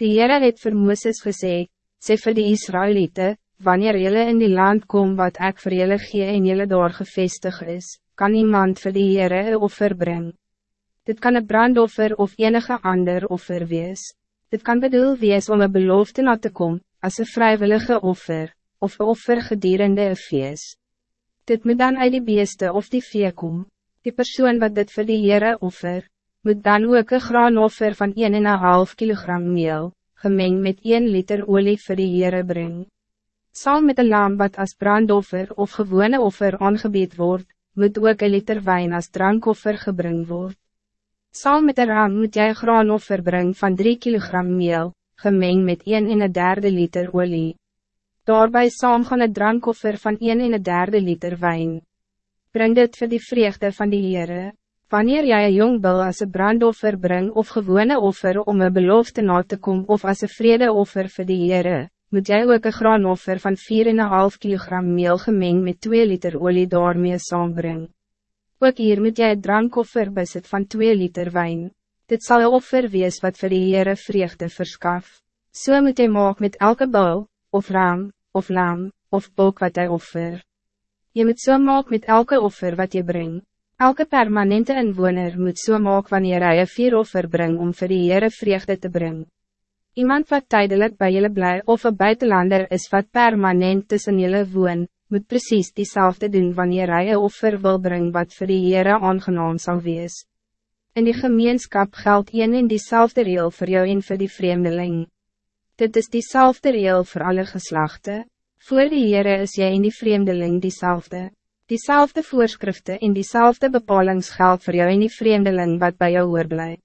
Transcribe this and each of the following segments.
Die Heere het vir Mooses gesê, sê vir die Israëlieten, wanneer jullie in die land kom wat ik voor jullie gee en jullie daar gevestig is, kan iemand vir die Heere een offer brengen. Dit kan een brandoffer of enige ander offer wees. Dit kan bedoel wees om een belofte na te komen, als een vrijwillige offer, of een offer gedurende een feest. Dit moet dan uit die beeste of die vee kom. Die persoon wat dit vir die Heere offer, moet dan ook een graanoffer van 1,5 kilogram meel, gemeng met 1 liter olie vir die Heere bring. Saam met een lam wat als brandoffer of gewone offer aangebied wordt, moet ook een liter wijn als drankoffer gebring word. Saam met een ram moet jy een graanoffer bring van 3 kilogram meel, gemeng met 1 en een derde liter olie. Daarbij saam gaan een drankoffer van 1 en een derde liter wijn. Breng dit voor die vreugde van die Heere. Wanneer jij een jong bil als een brandoffer bring of gewone offer om een belofte na te komen of als een vredeoffer voor die Heere, moet jij ook een graanoffer van 4,5 kilogram meel gemeng met 2 liter olie daarmee saambring. Ook hier moet jij een drankoffer bezit van 2 liter wijn. Dit zal een offer wees wat voor die Heere vreugde verskaf. So moet jy maak met elke bul, of ram, of lam, of bok wat hij offer. Je moet so maak met elke offer wat je brengt. Elke permanente inwoner moet so maak wanneer hy een vier offer bring om vir die Heere vreugde te brengen. Iemand wat tijdelijk bij jullie blij of een buitenlander is wat permanent tussen jullie woon, moet precies diezelfde doen wanneer hij een offer wil brengen wat voor die Heere aangenaam zal wees. In die gemeenschap geldt een en diezelfde reel voor jou en voor die vreemdeling. Dit is diezelfde reel voor alle geslachten. Voor die Heere is jy en die vreemdeling diezelfde. Diezelfde voorschriften en diezelfde bepalings geldt voor jou en die vreemdeling wat bij jou oorblij.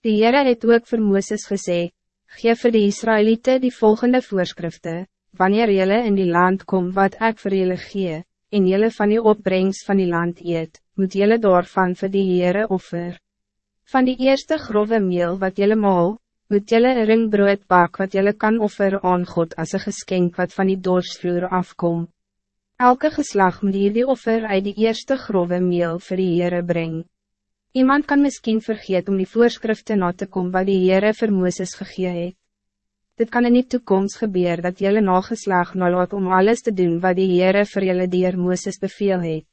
Die Heere het ook vir Mooses gesê, Geef voor de Israëlieten die volgende voorschriften, wanneer jullie in die land kom wat ik voor jullie gee, en jullie van die opbrengst van die land eet, moet jullie daarvan vir die Heere offer. Van die eerste grove meel wat jullie maal, moet jullie een ringbrood bak wat jullie kan offer aan God als een geschenk wat van die doorsvloer afkom. Elke geslag moet hier die offer uit die eerste grove meel vir die Heere brengen. Iemand kan misschien vergeten om die voorschriften na te komen wat die Heere vir Mooses gegee het. Dit kan in die toekomst gebeuren dat jullie nageslag nalaat om alles te doen wat die Heere vir jullie dier Mooses beveel het.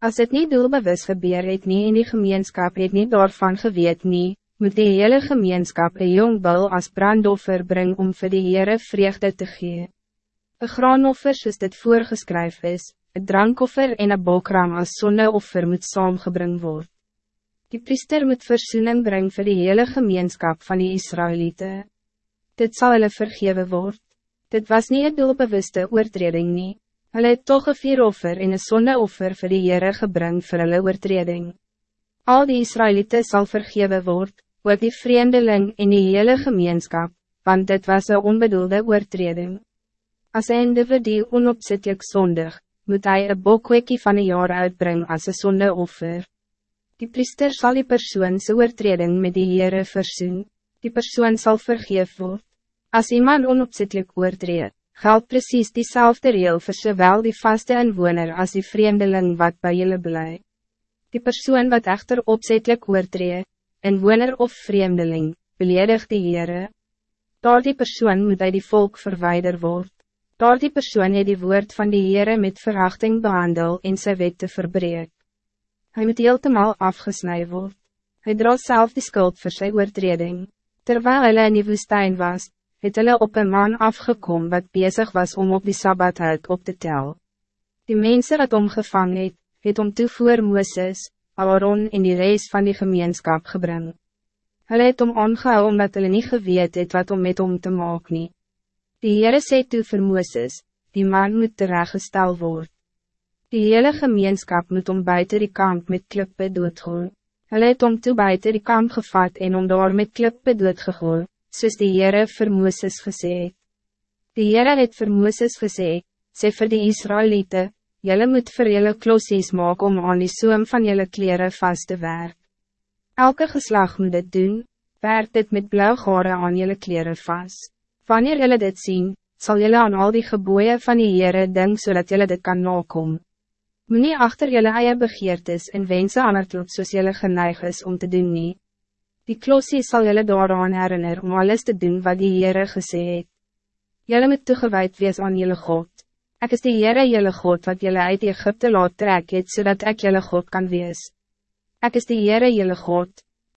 Als het niet doelbewus gebeur het nie en die gemeenskap het niet daarvan geweet nie, moet die hele gemeenskap een jong bil als brandoffer bring om vir die Heere vreugde te gee. Een graanoffer soos dit voorgeskryf is, een drankoffer en een bokram als zonneoffer moet saamgebring word. Die priester moet verzoening brengen voor de hele gemeenschap van die Israëlieten. Dit zal hulle vergeven worden. Dit was niet een doelbewuste oortreding nie. Hulle het toch een vieroffer en een zonneoffer voor de Heere gebring vir hulle oortreding. Al die Israëlieten zal vergeven worden, ook die vreemdeling in die hele gemeenschap, want dit was een onbedoelde oortreding. Als een individu onopzettelijk zondig, moet hij een bokweekie van een jaar uitbrengen als een zonneoffer. Die priester zal die persoon zijn oortreding met die Heere versoen. Die persoon zal vergeef word. Als iemand onopzettelijk oortreed, geldt precies diezelfde reel voor zowel die vaste inwoner als die vreemdeling wat bij jullie blij. Die persoon wat echter opzettelijk oortreed, inwoner of vreemdeling, beledig die Heere. Daar die persoon moet hij die volk verwijder word. Daar die persoon het die woord van die Heere met verachting behandel en sy wet te verbreek. Hij moet heeltemal afgesnij worden. Hij draagt zelf die schuld voor zijn oortreding. Terwijl hij in die woestijn was, het hulle op een man afgekomen wat bezig was om op die Sabbat uit op te tel. Die mensen wat omgevangen het, het om toevoer Mooses, Aaron en die reis van die gemeenschap gebring. Hulle het om aangehou omdat hulle nie geweet het wat om met om te maak nie. Die Heere sê toe vir Mooses, die man moet terechtgesteld worden. Die hele gemeenschap moet om buiten die kamp met klippe doodgooi. Hulle het om toe buiten die kamp gevat en om daar met klippe doodgegooi, soos die Heere vir Mooses gesê het. Die Heere het vir Mooses gesê, sê vir die Israëlieten, Jelle moet vir jelle klossies maak om aan die soom van jelle kleren vast te werk. Elke geslag moet dit doen, werk dit met blauw gare aan jelle kleren vast. Wanneer jelle dit zien, zal jelle aan al die geboeien van die Heere denk zodat jelle dit kan nakomen. Moet nie achter jylle eie begeertes en wense aan het loop soos jylle geneig is om te doen nie. Die klossie sal jullie daaraan herinner om alles te doen wat die Heere gesê het. Jylle moet toegewijd wees aan jullie God. Ik is die Heere jullie God wat jullie uit Egypte laat trek het, zodat ik jullie God kan wees. Ik is die Heere jullie God.